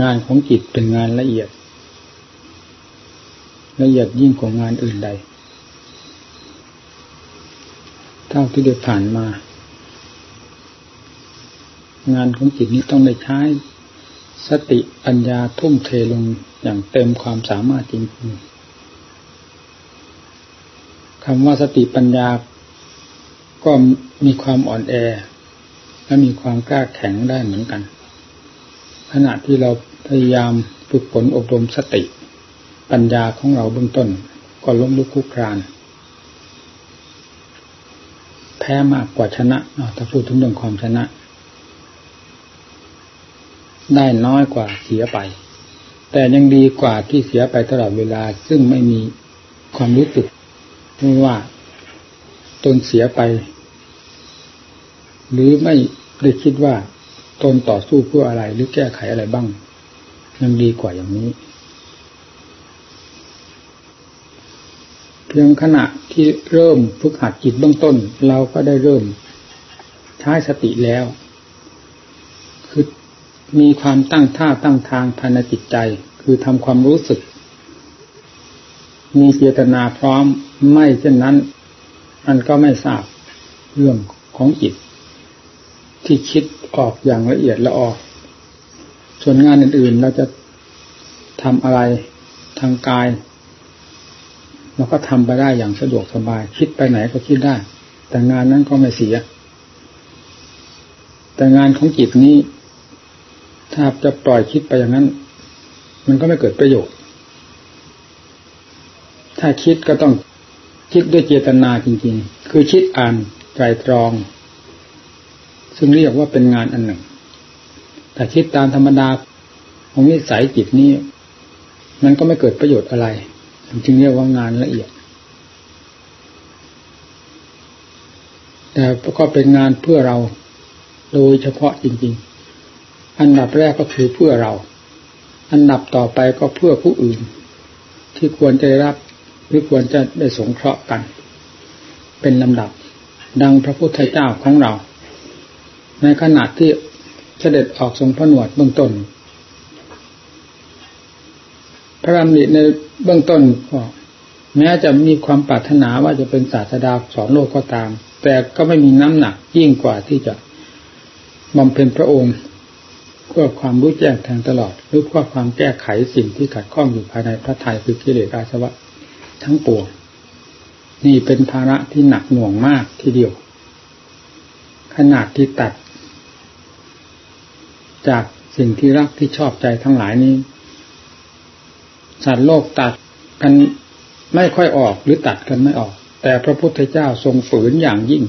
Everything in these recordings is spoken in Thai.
งานของจิตเป็นงานละเอียด ละเอียดยิ่งกว่างานอื่นใด เท่าที่ได้ผ่านมา งานของจิตนี้ต้องได้ใช้ สติปัญญาทุ่มเทลงอย่างเต็มความสามารถจริงๆคำว่าสติปัญญาก็มีความอ่อนแอและมีความกล้าแข็งได้เหมือนกัน ขณะที่เรา พยายามฝึกฝนอบรมสติ ปัญญาของเราเบื้องต้น ก็ล้มลุกคุกคราน แพ้มากกว่าชนะถ้าพูดถึงเรื่องความชนะ ได้น้อยกว่าเสียไป แต่ยังดีกว่าที่เสียไปตลอดเวลา ซึ่งไม่มีความรู้สึกว่าตนเสียไป หรือไม่ได้คิดว่าตนต่อสู้เพื่ออะไรหรือแก้ไขอะไรบ้าง ยังดีกว่าอย่างนี้ เพียงขณะที่เริ่มฝึกหัดจิตเบื้องต้น เราก็ได้เริ่มใช้สติแล้ว คือมีความตั้งท่าตั้งทางภายในจิตใจ คือทำความรู้สึก มีเจตนาพร้อมไม่เช่นนั้นอันก็ไม่ทราบเรื่องของจิต ที่คิดออกอย่างละเอียดละออก ส่วนงานอื่นๆ เราจะทำอะไรทางกายเราก็ทำไปได้อย่างสะดวกสบาย คิดไปไหนก็คิดได้ แต่งานนั้นก็ไม่เสีย แต่งานของจิตนี้ ถ้าจะปล่อยคิดไปอย่างนั้น มันก็ไม่เกิดประโยชน์ ถ้าคิดก็ต้องคิดด้วยเจตนาจริง ๆ คือคิดอ่านไตรตรอง ซึ่งเรียกว่าเป็นงานอันหนึ่ง แต่คิดตามธรรมดาของนิสัยจิตนี้ มันก็ไม่เกิดประโยชน์อะไร จึงเรียกว่างานละเอียด แต่ก็เป็นงานเพื่อเราโดยเฉพาะจริง ๆ อันดับแรกก็คือเพื่อเรา อันดับต่อไปก็เพื่อผู้อื่น ที่ควรจะได้รับหรือควรจะได้สงเคราะห์กัน เป็นลำดับ ดังพระพุทธเจ้าของเรา ในขณะที่ เสด็จออกทรงผนวดเบื้องต้น พระรามณิในเบื้องต้นก็แม้จะมีความปรารถนาว่าจะเป็นศาสดาสอนโลกก็ตาม แต่ก็ไม่มีน้ำหนักยิ่งกว่าที่จะบำเพ็ญพระองค์เพื่อความรู้แจ้งแทงตลอดหรือเพื่อความแก้ไขสิ่งที่ขัดข้องอยู่ภายในพระทัยคือกิเลสอาสวะทั้งปวงนี่เป็นภาระที่หนักหน่วงมากทีเดียว ขนาดที่ตัด จากสิ่งที่รักที่ชอบใจทั้งหลายนี้ สัตว์โลกตัดกันไม่ค่อยออกหรือตัดกันไม่ออก แต่พระพุทธเจ้าทรงฝืนอย่างยิ่ง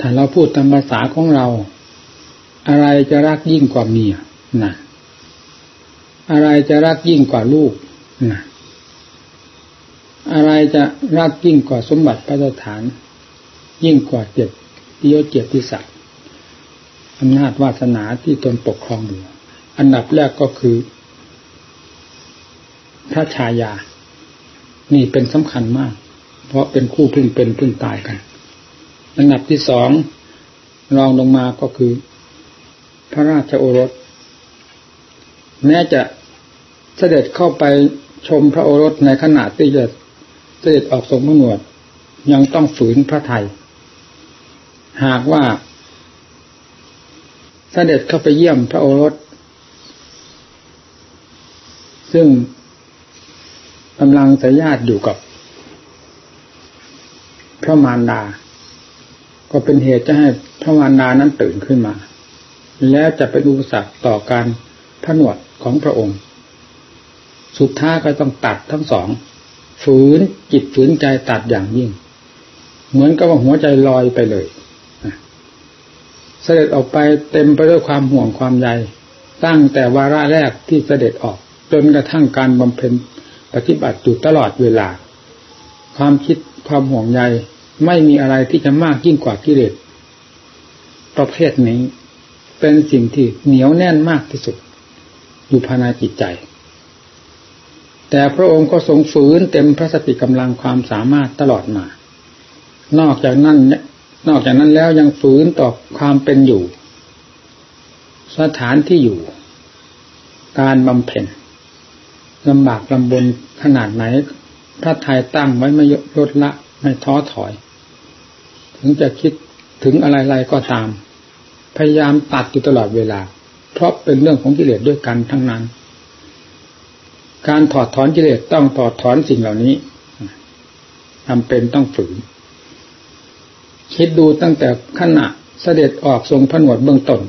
ถ้าเราพูดตามภาษาของเรา อะไรจะรักยิ่งกว่าเมียนะอะไรจะรักยิ่งกว่าลูกนะอะไรจะรักยิ่งกว่าสมบัติพระสถาน ยิ่งกว่าเจ็ดติโยเจติศักดิ์ อำนาจวาสนาที่ตนปกครองอยู่อันดับแรกก็คือ พระชายา นี่เป็นสำคัญมาก เพราะเป็นคู่พึ่งเป็นพึ่งตายกัน อันดับที่สองรองลงมาก็คือ พระราชโอรส แม้จะเสด็จเข้าไปชมพระโอรสในขณะที่จะเสด็จออกทรงพระนวดยังต้องฝืนพระไทย หากว่า เสด็จเข้าไปเยี่ยมพระโอรส ซึ่งกำลังสยาดอยู่กับ พระมารดา ก็เป็นเหตุจะให้พระมารดานั้นตื่นขึ้นมา แล้วจะเป็นอุปสรรคต่อการผนวดของพระองค์ สุดท้ายก็ต้องตัดทั้งสอง ฝืนจิตฝืนใจตัดอย่างยิ่ง เหมือนกับว่าหัวใจลอยไปเลย เสด็จออกไปเต็มไปด้วยความห่วงความใยตั้งแต่วาระแรกที่เสด็จออก จนกระทั่งการบำเพ็ญปฏิบัติอยู่ตลอดเวลา ความคิดความห่วงใยไม่มีอะไรที่จะมากยิ่งกว่ากิเลสประเภทนี้ เป็นสิ่งที่เหนียวแน่นมากที่สุด อยู่ภายในจิตใจ แต่พระองค์ก็ทรงฝืนเต็มพระสติกำลังความสามารถตลอดมา นอกจากนั้น นอกจากนั้นแล้วยังฝืนต่อความเป็นอยู่ สถานที่อยู่ การบำเพ็ญลำบากลำบนขนาดไหน พระไทยตั้งไว้ไม่ลดละไม่ท้อถอย ถึงจะคิดถึงอะไรๆก็ตาม พยายามตัดอยู่ตลอดเวลา เพราะเป็นเรื่องของกิเลสด้วยกันทั้งนั้น การถอดถอนกิเลสต้องถอดถอนสิ่งเหล่านี้จำเป็นต้องฝืน คิดดูตั้งแต่ขณะเสด็จออกทรงผนวดเบื้องต้น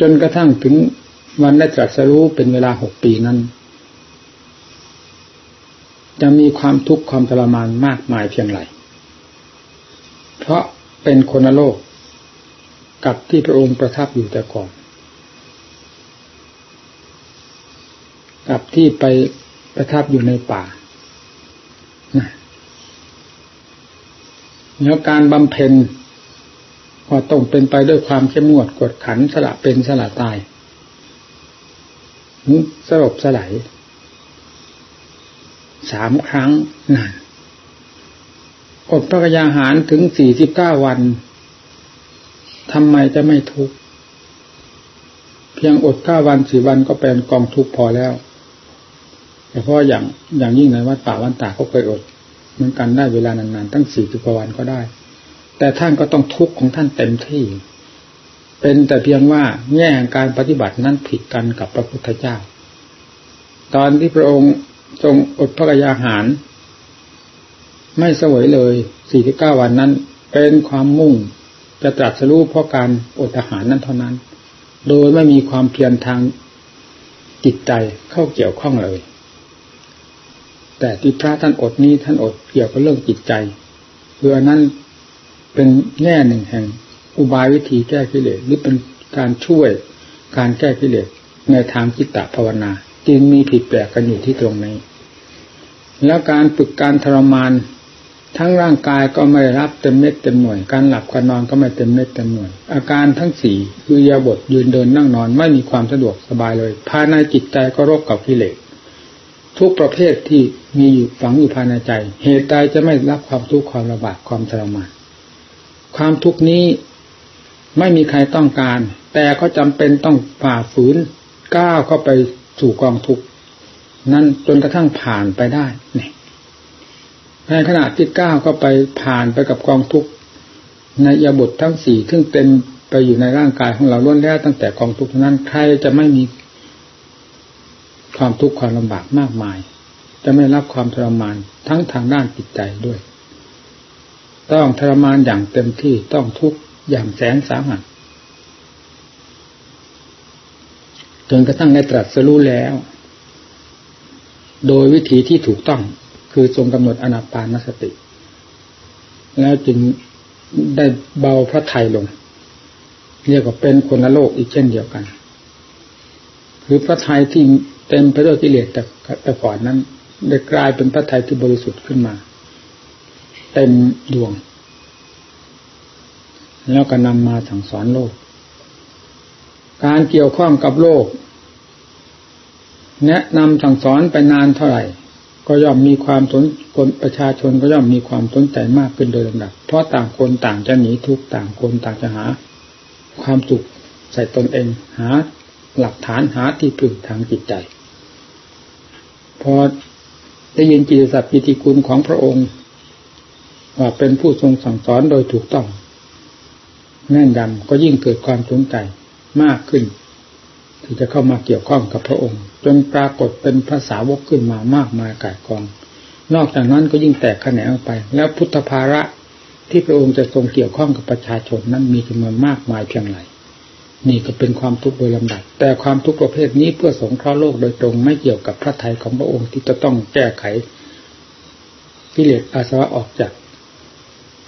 จนกระทั่งถึงวันได้ตรัสรู้เป็นเวลาหกปีนั้น จะมีความทุกข์ความทรมานมากมายเพียงไร เพราะเป็นคนโลก กับที่พระองค์ประทับอยู่แต่ก่อน กับที่ไปประทับอยู่ในป่า แล้วการบำเพ็ญก็ต้องเป็นไปด้วยความเข้มงวดกดขันสละเป็นสละตายสลบสลายสามครั้งนานอดพระกยาหารถึงสี่สิบเก้าวันทำไมจะไม่ทุกข์เพียงอดเก้าวันสี่วันก็เป็นกองทุกข์พอแล้วแต่เพราะอย่างอย่างยิ่งในวัดป่าวันตาก็เคยอด เหมือนกันได้เวลานานๆ ตั้งสี่สิบกว่าวันก็ได้ แต่ท่านก็ต้องทุกข์ของท่านเต็มที่ เป็นแต่เพียงว่าแง่การปฏิบัตินั้นผิดกันกับพระพุทธเจ้า ตอนที่พระองค์ทรงอดพระกยาหาร ไม่สวยเลยสี่สิบเก้าวันนั้น เป็นความมุ่งจะตรัสรู้เพราะการอดอาหารนั้นเท่านั้น โดยไม่มีความเพียรทางจิตใจเข้าเกี่ยวข้องเลย แต่ที่พระท่านอดนี้ท่านอดเกี่ยวกับเรื่องจิตใจคืออันนั้นเป็นแง่หนึ่งแห่งอุบายวิธีแก้กิเลสหรือเป็นการช่วยการแก้กิเลสในทางจิตตภาวนาจึงมีผิดแปลกกันอยู่ที่ตรงนี้ แล้วการฝึกการทรมานทั้งร่างกายก็ไม่รับเต็มเม็ดเต็มหน่วย การหลับการนอนก็ไม่เต็มเม็ดเต็มหน่วย อาการทั้งสี่คือยาบทยืนเดินนั่งนอนไม่มีความสะดวกสบายเลยภายในจิตใจก็รบกับกิเลส ทุกประเภทที่มีอยู่ฝังอยู่ภายในใจ เหตุใดจะไม่รับความทุกข์ความลำบากความทรมานความทุกข์นี้ไม่มีใครต้องการ แต่ก็จำเป็นต้องฝ่าฝืนก้าวเข้าไปสู่กองทุกข์นั้นจนกระทั่งผ่านไปได้นี่ในขณะที่ก้าวเข้าไปผ่านไปกับกองทุกข์ในยาบททั้งสี่ซึ่งเต็มไปอยู่ในร่างกายของเราล้วนแล้วตั้งแต่กองทุกข์นั้นใครจะไม่มี ความทุกข์ความลำบากมากมาย จะไม่รับความทรมานทั้งทางด้านจิตใจด้วย ต้องทรมานอย่างเต็มที่ต้องทุกข์อย่างแสนสาหัสจนกระทั่งได้ตรัสรู้แล้ว โดยวิธีที่ถูกต้องคือทรงกำหนดอนาปานสติ แล้วจึงได้เบาพระไทยลง เรียกว่าเป็นคนละโลกอีกเช่นเดียวกัน คือพระไทยที่ เต็มไปด้วยกิเลสแต่แต่ก่อนนั้น ได้กลายเป็นพระทัยที่บริสุทธิ์ขึ้นมา เต็มดวง แล้วก็นำมาสั่งสอนโลก การเกี่ยวข้องกับโลก แนะนำสั่งสอนไปนานเท่าไหร่ ก็ย่อมมีความสนคนประชาชนก็ย่อมมีความสนใจมากขึ้นโดยลำดับ เพราะต่างคนต่างจะหนีทุกต่างคนต่างจะหา ความสุขใส่ตนเองหาหลักฐานหาที่พึ่งทางจิตใจ พอได้ยินจิตสัพพิติคุณของพระองค์ ว่าเป็นผู้ทรงสั่งสอนโดยถูกต้องแน่นดำก็ยิ่งเกิดความสนใจมากขึ้น ที่จะเข้ามาเกี่ยวข้องกับพระองค์ จนปรากฏเป็นภาษาวกขึ้นมามากมายกายกอง นอกจากนั้นก็ยิ่งแตกแขนงออกไป แล้วพุทธภาระที่พระองค์จะทรงเกี่ยวข้องกับประชาชนนั้นมีจำนวนมากมายเพียงไร นี่ก็เป็นความทุกข์โดยลำดับ แต่ความทุกข์ประเภทนี้เพื่อสงเคราะห์โลกโดยตรงไม่เกี่ยวกับพระทัยของพระองค์ที่จะต้องแก้ไขกิเลสอาสวะออกจาก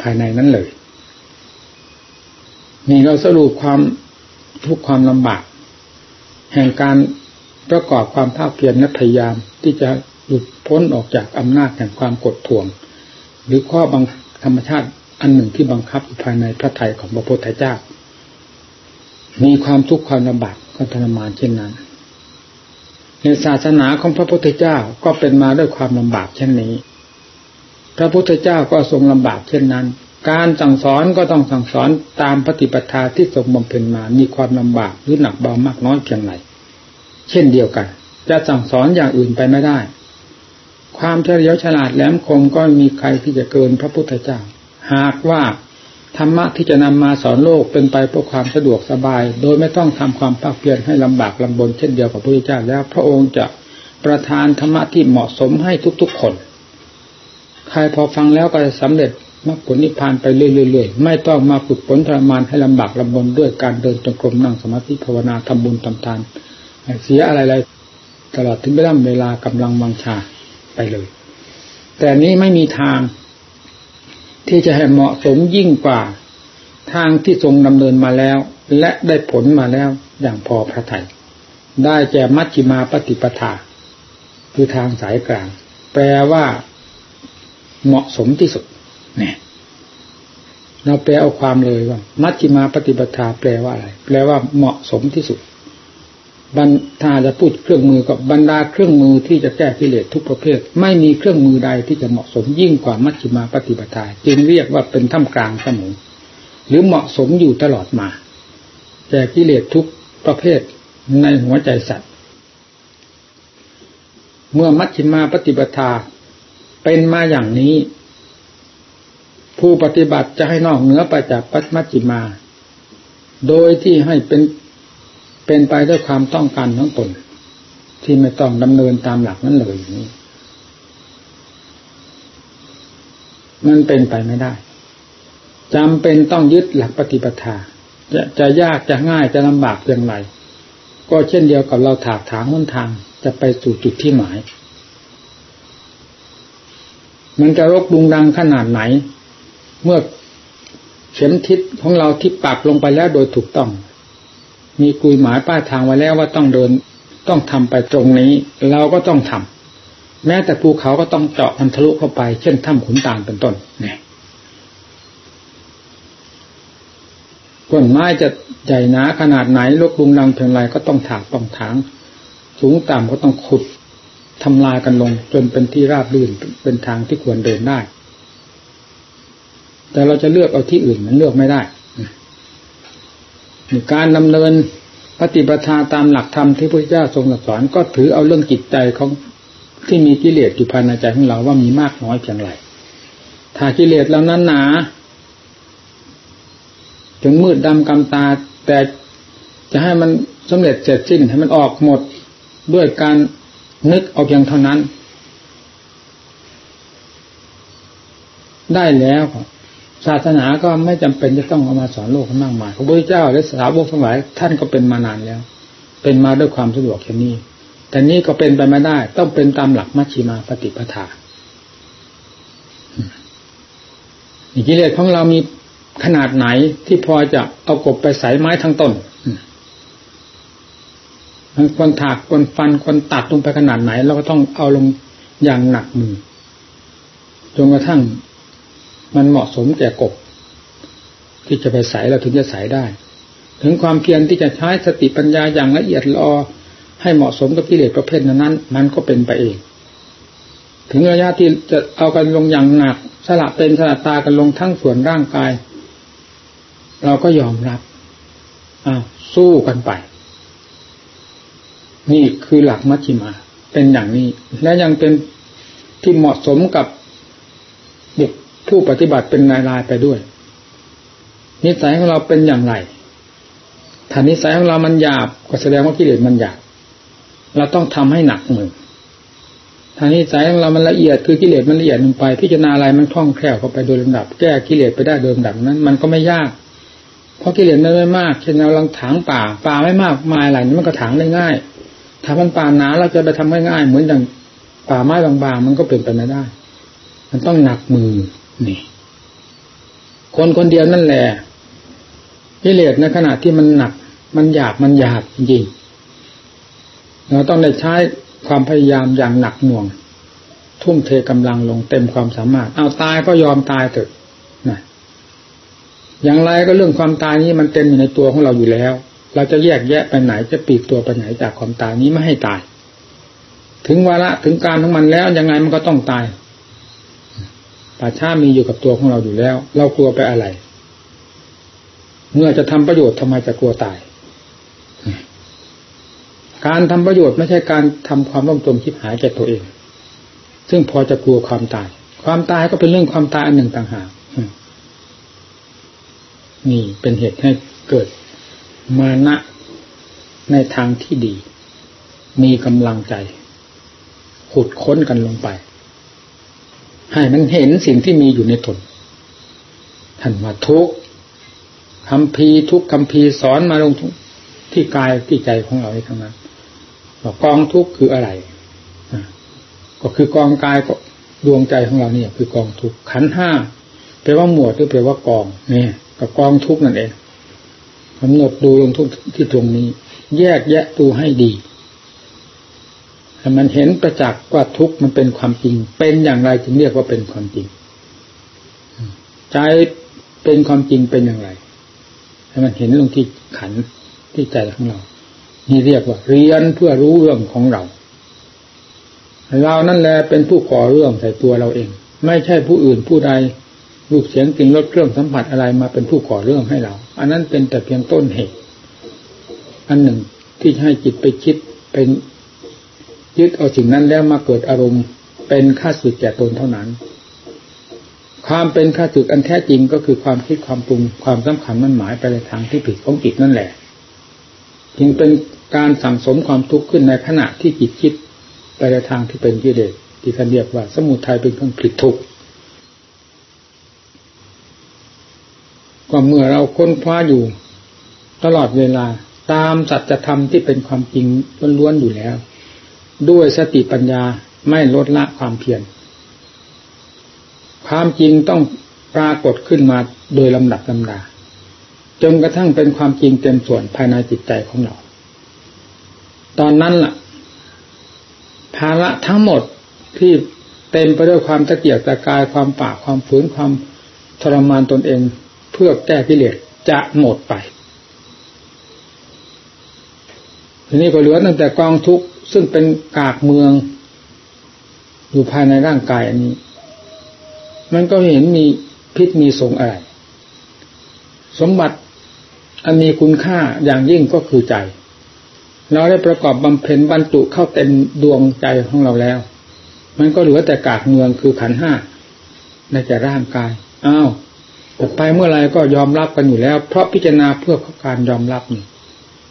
ภายในนั้นเลย นี่เราสรุปความทุกข์ความลำบาก แห่งการประกอบความภาคเพียรและพยายามที่จะหลุดพ้นออกจากอำนาจแห่งความกดท่วง หรือข้อบังธรรมชาติอันหนึ่งที่บังคับอยู่ภายในพระทัยของพระพุทธเจ้า มีความทุกข์ความลำบากก็ทรมานเช่นนั้น ในศาสนาของพระพุทธเจ้าก็เป็นมาด้วยความลำบากเช่นนี้ พระพุทธเจ้าก็ทรงลำบากเช่นนั้น การสั่งสอนก็ต้องสั่งสอนตามปฏิปทาที่สมบำเพ็ญมา มีความลำบากหรือหนักเบามากน้อยเพียงไรเช่นเดียวกัน จะสั่งสอนอย่างอื่นไปไม่ได้ ความเฉลียวฉลาดแหลมคมก็มีใครที่จะเกินพระพุทธเจ้า หากว่า ธรรมะที่จะนำมาสอนโลกเป็นไปเพื่อความสะดวกสบาย โดยไม่ต้องทำความภาคเพียรให้ลำบากลำบนเช่นเดียวกับพระพุทธเจ้าแล้ว พระองค์จะประทานธรรมะที่เหมาะสมให้ทุกๆคน ใครพอฟังแล้วก็จะสำเร็จมรรคผลนิพพานไปเรื่อยๆไม่ต้องมาฝึกฝนทรมานให้ลำบากลำบนด้วยการเดินจงกรมนั่งสมาธิภาวนาทำบุญทำทานเสียอะไรๆตลอดถึงเวลาเวลากำลังวังชาไปเลย แต่นี้ไม่มีทาง ที่จะให้เหมาะสมยิ่งกว่าทางที่ทรงดำเนินมาแล้ว และได้ผลมาแล้วอย่างพอพระทยัยได้แก่มัชฌิมาปฏิปทา คือทางสายกลาง แปลว่า เหมาะสมที่สุดเนี่ยเราแปลเอาความเลยว่า มัชฌิมาปฏิปทา แปลว่าอะไร แปลว่าเหมาะสมที่สุด บรรถ้าจะพูดเครื่องมือกับบรรดาเครื่องมือที่จะแก้กิเลสทุกประเภท ไม่มีเครื่องมือใดที่จะเหมาะสมยิ่งกว่ามัชฌิมาปฏิปทาจึงเรียกว่าเป็นท่ามกลางเสมอหรือเหมาะสมอยู่ตลอดมาแก่กิเลสทุกประเภทในหัวใจสัตว์ เมื่อมัชฌิมาปฏิปทาเป็นมาอย่างนี้ ผู้ปฏิบัติจะให้นอกเหนือไปจากปัมัชฌิมา โดยที่ให้เป็น เป็นไปด้วยความต้องการทั้งตนที่ไม่ต้องดำเนินตามหลักนั้นเลยอย่างนี้มันเป็นไปไม่ได้จำเป็นต้องยึดหลักปฏิปทา จะจะยากจะง่ายจะลำบากเพียงไรก็เช่นเดียวกับเราถากถางหนทางจะไปสู่จุดที่หมาย มันจะรกดุงดังขนาดไหน เมื่อเข็มทิศของเราที่ปักลงไปแล้วโดยถูกต้อง มีกุยหมายป้ายทางไว้แล้วว่าต้องเดินต้องทำไปตรงนี้ เราก็ต้องทำแม้แต่ภูเขาก็ต้องเจาะมันทะลุเข้าไป เช่นถ้ำขุนตาลเป็นต้นเนี่ยต้นไม้จะใหญ่หนาขนาดไหนลกลุงลังเพียงไรก็ต้องถากต้องถาง สูงต่ำก็ต้องขุดทำลายกันลง จนเป็นที่ราบรื่นเป็นทางที่ควรเดินได้ แต่เราจะเลือกเอาที่อื่นมันเลือกไม่ได้ การดำเนินปฏิปทาตามหลักธรรมที่พระเจ้าทรงสอนก็ถือเอาเรื่องจิตใจของที่มีกิเลสอยู่ภายในใจของเราว่ามีมากน้อยเพียงไรถ้ากิเลสเหล่านั้นหนาจนมืดดำกำตา แต่จะให้มันสำเร็จเสร็จสิ้นให้มันออกหมดด้วยการนึกเอาเพียงเท่านั้น ได้แล้ว ศาสนาก็ไม่จำเป็นจะต้องเอามาสอนโลกมากมายพระพุทธเจ้าและสาวกทั้งหลายท่านก็เป็นมานานแล้ว เป็นมาด้วยความสะดวกแค่นี้ แต่นี้ก็เป็นไปไม่ได้ ต้องเป็นตามหลักมัชชิมาปฏิปทากิเลสของเรามีขนาดไหนที่พอจะเอากบไปใส่ไม้ทั้งต้นคนถากคนฟันคนตัดลงไปขนาดไหน เราก็ต้องเอาลงอย่างหนักมือจนกระทั่ง มันเหมาะสมแก่กบ ที่จะไปใส่เราถึงจะใส่ได้ ถึงความเพียรที่จะใช้สติปัญญาอย่างละเอียดรอให้เหมาะสมกับกิเลสประเภทนั้น มันก็เป็นไปเอง ถึงระยะที่จะเอากันลงอย่างหนัก สละเป็นสละตากันลงทั้งส่วนร่างกาย เราก็ยอมรับอ้าวสู้กันไป นี่คือหลักมัชฌิมา เป็นอย่างนี้ และยังเป็นที่เหมาะสมกับบุค ผู้ปฏิบัติเป็นรายๆไปด้วย นิสัยของเราเป็นอย่างไรถ้านิสัยของเรามันหยาบก็แสดงว่ากิเลสมันหยาบเราต้องทำให้หนักมือถ้านิสัยของเรามันละเอียดคือกิเลสมันละเอียดลงไป พิจารณาอะไรมันคล่องแคล่วเข้าไปโดยลำดับ แก้กิเลสไปได้โดยลำดับนั้น มันก็ไม่ยาก เพราะกิเลสมันไม่มากเช่นเราลังถางป่าป่าไม่มากมายอะไรนี่มันก็ถางได้ง่าย ถ้ามันป่าหนาเราจะไปทำง่ายๆเหมือนอย่างป่าไม้บางๆ มันก็เป็นไปไม่ได้ มันต้องหนักมือ นี่ คนคนเดียวนั่นแหละกิเลสในขณะที่มันหนัก มันหยาบมันหยาบจริงเราต้องได้ใช้ความพยายามอย่างหนักหน่วง ทุ่มเทกำลังลงเต็มความสามารถ เอาตายก็ยอมตายเถอนะอย่างไรก็เรื่องความตายนี้มันเต็มอยู่ในตัวของเราอยู่แล้ว เราจะแยกแยะไปไหนจะปีกตัวไปไหนจากความตายนี้ไม่ให้ตาย ถึงวาระถึงการของมันแล้วยังไงมันก็ต้องตาย ป่าช้ามีอยู่กับตัวของเราอยู่แล้ว เรากลัวไปอะไร เมื่อจะทำประโยชน์ทำไมจะกลัวตาย การทำประโยชน์ไม่ใช่การทำความร่มจมคิดหายแก่ตัวเอง ซึ่งพอจะกลัวความตาย ความตายก็เป็นเรื่องความตายอันหนึ่งต่างหากนี่เป็นเหตุให้เกิดมานะในทางที่ดี มีกำลังใจ ขุดค้นกันลงไป ให้มันเห็นสิ่งที่มีอยู่ในตนท่านว่าทุกคำพีทุกคำพีสอนมาลงท,ที่กายที่ใจของเราทั้งนั้นว่ากองทุกคืออะไรก็คือกองกายก็ดวงใจของเราเนี่ย คือกองทุกขันห้าแปลว่าหมวดหรือแปลว่ากองเนี่ยกับกองทุกนั่นเองกำหนดดูลงทุกที่ตรงนี้ แยกแยะดูให้ดี ให้มันเห็นประจักษ์ว่าทุกมันเป็นความจริง เป็นอย่างไรจึงเรียกว่าเป็นความจริง ใจเป็นความจริงเป็นอย่างไรให้มันเห็นลงที่ขันที่ใจของเรา นี่เรียกว่า เรียนเพื่อรู้เรื่องของเรา เรานั่นแหละเป็นผู้ก่อเรื่องใส่ตัวเราเอง ไม่ใช่ผู้อื่นผู้ใดรูปเสียงกลิ่นรสเครื่องสัมผัสอะไรมาเป็นผู้ก่อเรื่องให้เรา อันนั้นเป็นแต่เพียงต้นเหตุ อันหนึ่งที่ให้จิตไปคิดเป็น ยึดเอาสิ่งนั้นแล้วมาเกิดอารมณ์เป็นค่าสึกแก่ตนเท่านั้น ความเป็นค่าสึกอันแท้จริงก็คือความคิดความปรุงความสำคัญมันหมายไปในทางที่ผิดของจิตนั่นแหละ จึงเป็นการสั่งสมความทุกข์ขึ้นในขณะที่จิตคิดไปในทางที่เป็นกิเลสที่ท่านเรียกว่า สมุทัยเป็นเครื่องผลิตทุกข์ก็เมื่อเราค้นคว้าอยู่ ตลอดเวลาตามสัจธรรมที่เป็นความจริงล้วนๆอยู่แล้ว ด้วยสติปัญญาไม่ลดละความเพียรความจริงต้องปรากฏขึ้นมาโดยลำดับลำดาจนกระทั่งเป็นความจริงเต็มส่วนภายในจิตใจของเรา ตอนนั้นล่ะ ภาระทั้งหมดที่เต็มไปด้วยความตะเกียกตะกายความปากความฝืนความทรมานตนเองเพื่อแก้กิเลสจะหมดไป ทีนี้ก็เหลือตั้งแต่กองทุกข์ ซึ่งเป็นกากเมืองอยู่ภายในร่างกายอันนี้ มันก็เห็นมีพิษมีสงอะไร สมบัติอันมีคุณค่าอย่างยิ่งก็คือใจ เราได้ประกอบบำเพ็ญบรรจุเข้าเต็มดวงใจของเราแล้ว มันก็เหลือแต่กากเมืองคือขันห้าในแต่ร่างกาย อ้าวต่ไปเมื่อไรก็ยอมรับกันอยู่แล้ว เพราะพิจารณาเพื่อการยอมรับนี่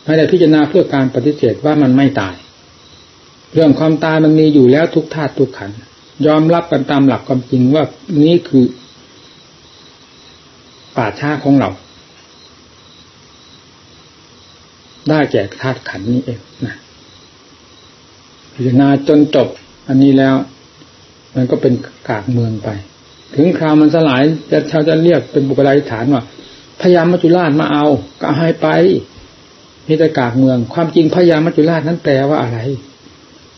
ไม่ได้พิจารณาเพื่อการปฏิเสธว่ามันไม่ตาย เรื่องความตายมันมีอยู่แล้วทุกธาตุทุกขันยอมรับกันตามหลักความจริงว่านี้คือ ป่าช้าของเรา ได้แก่ธาตุขันนี้เองนะพิจารณาจนจบ อันนี้แล้ว มันก็เป็นกากเมืองไป ถึงคราวมันสลายจะชาวจะเรียกเป็นบุคลาธิฐานว่าพยายามมัจจุราชมาเอา ก็ให้ไปมีแต่กากเมือง ความจริงพยายามมัจจุราชนั้นแปลว่าอะไร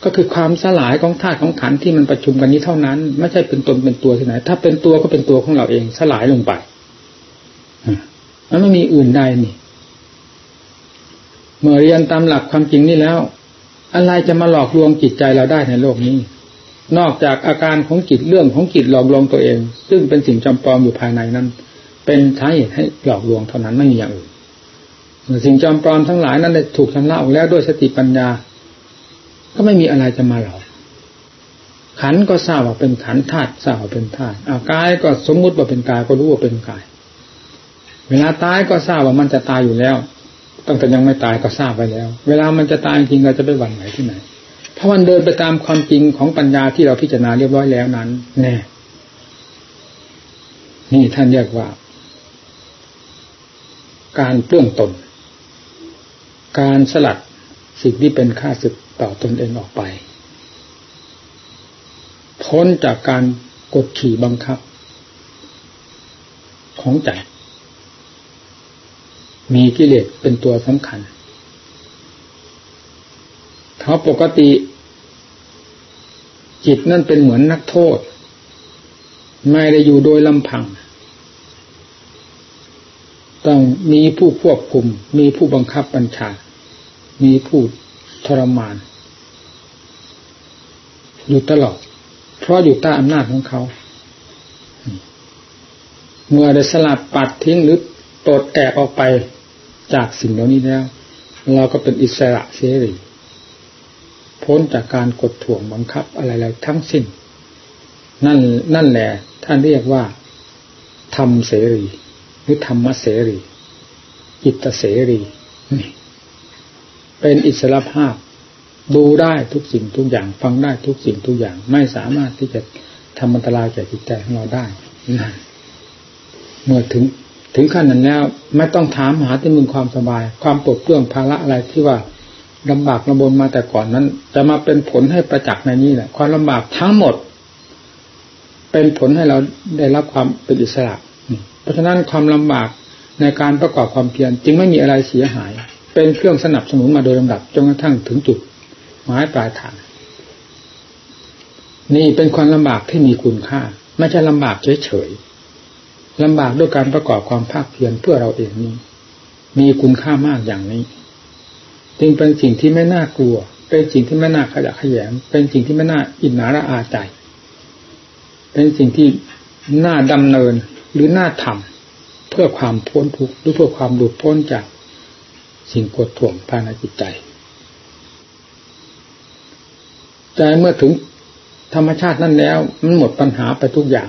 ก็คือความสลายของธาตุของขันที่มันประชุมกันนี้เท่านั้น ไม่ใช่เป็นตนเป็นตัวที่ไหน ถ้าเป็นตัวก็เป็นตัวของเราเอง สลายลงไปมันไม่มีอื่นใดนี่ เมื่อเรียนตามหลักความจริงนี่แล้ว อะไรจะมาหลอกลวงจิตใจเราได้ในโลกนี้ นอกจากอาการของจิตเรื่องของจิตหลอกลวงตัวเอง ซึ่งเป็นสิ่งจำปลอมอยู่ภายในนั้น เป็นสาเหตุให้หลอกลวงเท่านั้นไม่มีอย่างอื่นสิ่งจำปลอมทั้งหลายนั้นถูกชำระออกแล้วด้วยสติปัญญา ก็ไม่มีอะไรจะมาหลอกขันก็ทราบว่าเป็นขันธาตุทราบว่าเป็นธาตุอากายก็สมมุติว่าเป็นกายก็รู้ว่าเป็นกาย เวลาตายก็ทราบว่ามันจะตายอยู่แล้ว ตั้งแต่ยังไม่ตายก็ทราบไปแล้ว เวลามันจะตายจริงเราจะไปหวั่นไหวที่ไหนถ้าะมันเดินไปตามความจริงของปัญญาที่เราพิจารณาเรียบร้อยแล้วนั้น แน่นี่ท่านเรียกว่า การเปลื้องตน การสลัดสิ่งที่เป็นค่าศึกต่อตนเองออกไป พ้นจากการกดขี่บังคับ ของใจ มีกิเลสเป็นตัวสำคัญเพราะปกติ จิตนั่นเป็นเหมือนนักโทษ ไม่ได้อยู่โดยลำพัง ต้องมีผู้ควบคุม มีผู้บังคับบัญชา มีผู้ รมาน อยู่ตลอด เพราะอยู่ใต้อำนาจของเขา เมื่อได้สลัดปัดทิ้งหรือตดแอบออกไปจากสิ่งเหล่านี้แล้ว เราก็เป็นอิสระเสรีพ้นจากการกดถ่วงบังคับอะไรๆทั้งสิ้น นั่นนั่นแหละท่านเรียกว่าธรรมเสรีหรือธรรมเสรีจิตเสรีนี่ เป็นอิสระภาพ ดูได้ทุกสิ่งทุกอย่าง ฟังได้ทุกสิ่งทุกอย่าง ไม่สามารถที่จะทำอันตรายแก่จิตใจของเราได้นะเมื่อถึงถึงขั้นนั้นแล้ว ไม่ต้องถามหาที่มึงความสบาย ความปวดเปลื้องภาระอะไรที่ว่าลำบากลำบนมาแต่ก่อนนั้น จะมาเป็นผลให้ประจักษ์ในนี้แหละความลำบากทั้งหมด เป็นผลให้เราได้รับความเป็นอิสระ เพราะฉะนั้นความลำบากในการประกอบความเพียรจึงไม่มีอะไรเสียหาย เป็นเครื่องสนับสนุนมาโดยลำดับจนกระทั่งถึงจุดหมายปลายทางนี่เป็นความลำบากที่มีคุณค่า ไม่ใช่ลำบากเฉยๆลำบากด้วยการประกอบความภาคเพียรเพื่อเราเองนี้ มีคุณค่ามากอย่างนี้ จึงเป็นสิ่งที่ไม่น่ากลัว เป็นสิ่งที่ไม่น่าขยะขยงเป็นสิ่งที่ไม่น่าอินนาระอาใจ เป็นสิ่งที่น่าดำเนินหรือน่าทำเพื่อความพ้นทุกข์หรือเพื่อความหลุดพ้นจาก สิ่งกดท่วงภายในจิตใจ แต่เมื่อถึงธรรมชาตินั่นแล้ว มันหมดปัญหาไปทุกอย่าง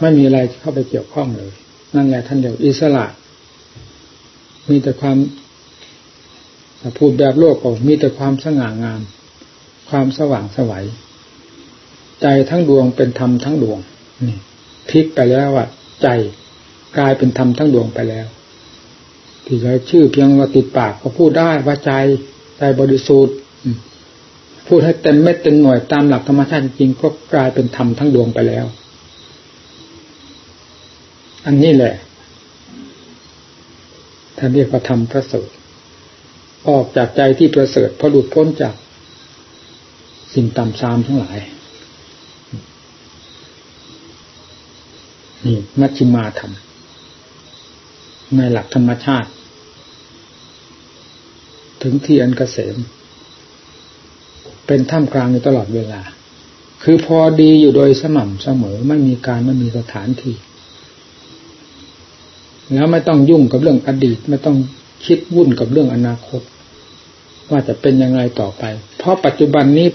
ไม่มีอะไรเข้าไปเกี่ยวข้องเลย นั่นแหละท่านเดียวอิสระ มีแต่ความพูดแบบโลกก็มีแต่ความสง่างาม ความสว่างสวัยใจทั้งดวงเป็นธรรมทั้งดวงนี่พลิกไปแล้วว่าใจกลายเป็นธรรมทั้งดวงไปแล้ว ที่เราชื่อเพียงว่าติดปากก็พูดได้ว่าใจใจบริสุทธิ์พูดให้เต็มเม็ดเต็มหน่วยตามหลักธรรมชาติจริงก็กลายเป็นธรรมทั้งดวงไปแล้ว อันนี้แหละท่านเรียกว่าธรรมพระเสูตรออกจากใจที่ประเสริฐพอหลุดพ้นจากสิ่งต่ำซามทั้งหลาย นี่มัชฌิมาธรรมในหลักธรรมชาติ ถึงที่อันกเกษม เป็นท่ามกลางอยู่ตลอดเวลา คือพอดีอยู่โดยสม่ำเสมอไม่มีการไม่มีสถานที่ แล้วไม่ต้องยุ่งกับเรื่องอดีต ไม่ต้องคิดวุ่นกับเรื่องอนาคต ว่าจะเป็นยังไงต่อไป เพราะปัจจุบันนี้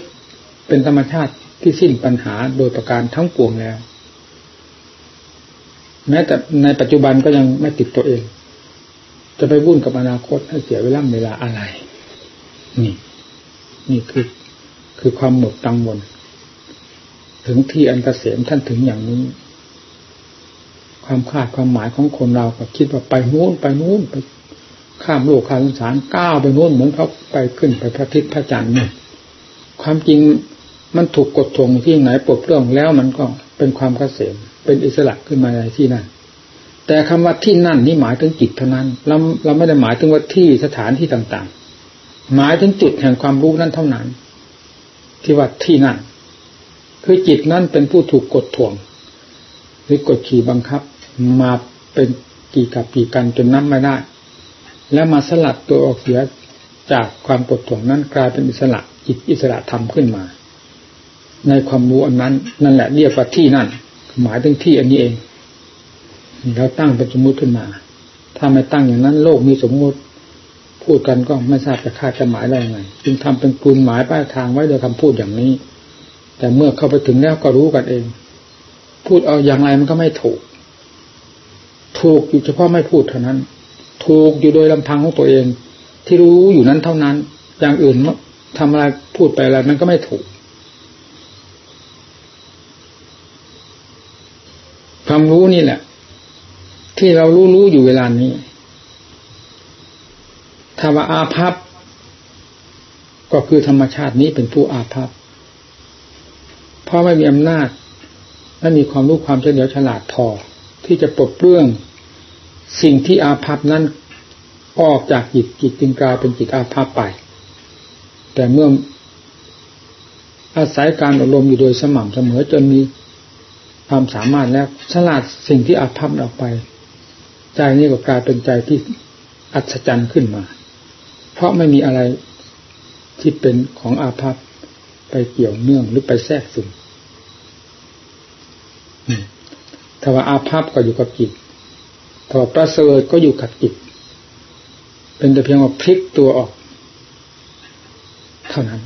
เป็นธรรมชาติที่สิ้นปัญหาโดยประการทั้งปวงแล้ว แม้แต่ในปัจจุบันก็ยังไม่ติดตัวเอง จะไปวุ่นกับอนาคตให้เสียเวลาเวลาอะไร นี่ นี่คือ คือความหมดกังวลถึงที่อันกเกษมท่านถึงอย่างนี้ ความคาดความหมายของคนเราก็คิดว่าไปนู้นไปนู้นไป ข้ามโลกข้ามสงสารก้าวไปนู้นเหมือนเขาไปขึ้นไปพระทิศพระจันทร์เนี่ยความจริงมันถูกกดทวงที่ไหนปลดเปลื้องแล้วมันก็เป็นความเกษมเป็นอิสระขึ้นมาในที่นั่น แต่คำว่าที่นั่นนี่หมายถึงจิตเท่านั้น เราเราไม่ได้หมายถึงว่าที่สถานที่ต่างๆ หมายถึงจุดแห่งความรู้นั้นเท่านั้น ที่ว่าที่นั่น คือจิตนั่นเป็นผู้ถูกกดถ่วง หรือกดขี่บังคับ มาเป็นกี่กับกี่กันจนนับไม่ได้ แล้วมาสลัดตัวออกเสียจากความกดถ่วงนั้นกลายเป็นอิสระจิตอิสระธรรมขึ้นมา ในความรู้อันนั้น นั่นแหละเรียกว่าที่นั่น หมายถึงที่อันนี้เอง เราตั้งเป็นสมมุติขึ้นมา ถ้าไม่ตั้งอย่างนั้น โลกมีสมมุติ พูดกันก็ไม่ทราบจะคาดจะหมายอะไรไง จึงทำเป็นกลุ่มหมายป้ายทางไว้โดยคำพูดอย่างนี้ แต่เมื่อเข้าไปถึงแล้วก็รู้กันเอง พูดเอาอย่างไรมันก็ไม่ถูก ถูกอยู่เฉพาะไม่พูดเท่านั้น ถูกอยู่โดยลำพังของตัวเอง ที่รู้อยู่นั้นเท่านั้น อย่างอื่นทำอะไรพูดไปอะไรมันก็ไม่ถูกความรู้นี่แหละ ที่เรารู้รู้อยู่เวลานี้ถ้าว่าอาภัพก็คือธรรมชาตินี้เป็นผู้อาภัพเพราะไม่มีอำนาจไม่มีความรู้ความเฉลียวฉลาดพอ ที่จะปลดเปลื้องสิ่งที่อาภัพนั้นออกจากจิตจิตจึงกลายเป็นจิตอาภัพไป แต่เมื่ออาศัยการอบรมอยู่โดยสม่ำเสมอจนมีความสามารถแล้วฉลาดสิ่งที่อาภัพออกไป ใจนี้ก็กลายเป็นใจที่อัศจรรย์ขึ้นมา เพราะไม่มีอะไรที่เป็นของอาภัพไปเกี่ยวเนื่องหรือไปแทรกซึมถ้าถ้าว่าอาภัพก็อยู่กับจิตถ้าว่าประเสริฐก็อยู่กับจิต เป็นแต่เพียงว่าพลิกตัวออก เท่านั้น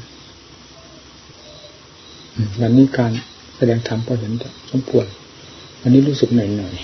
วันนี้การแสดงธรรมก็เห็นจะสมควรวันนี้รู้สึกเหนื่อย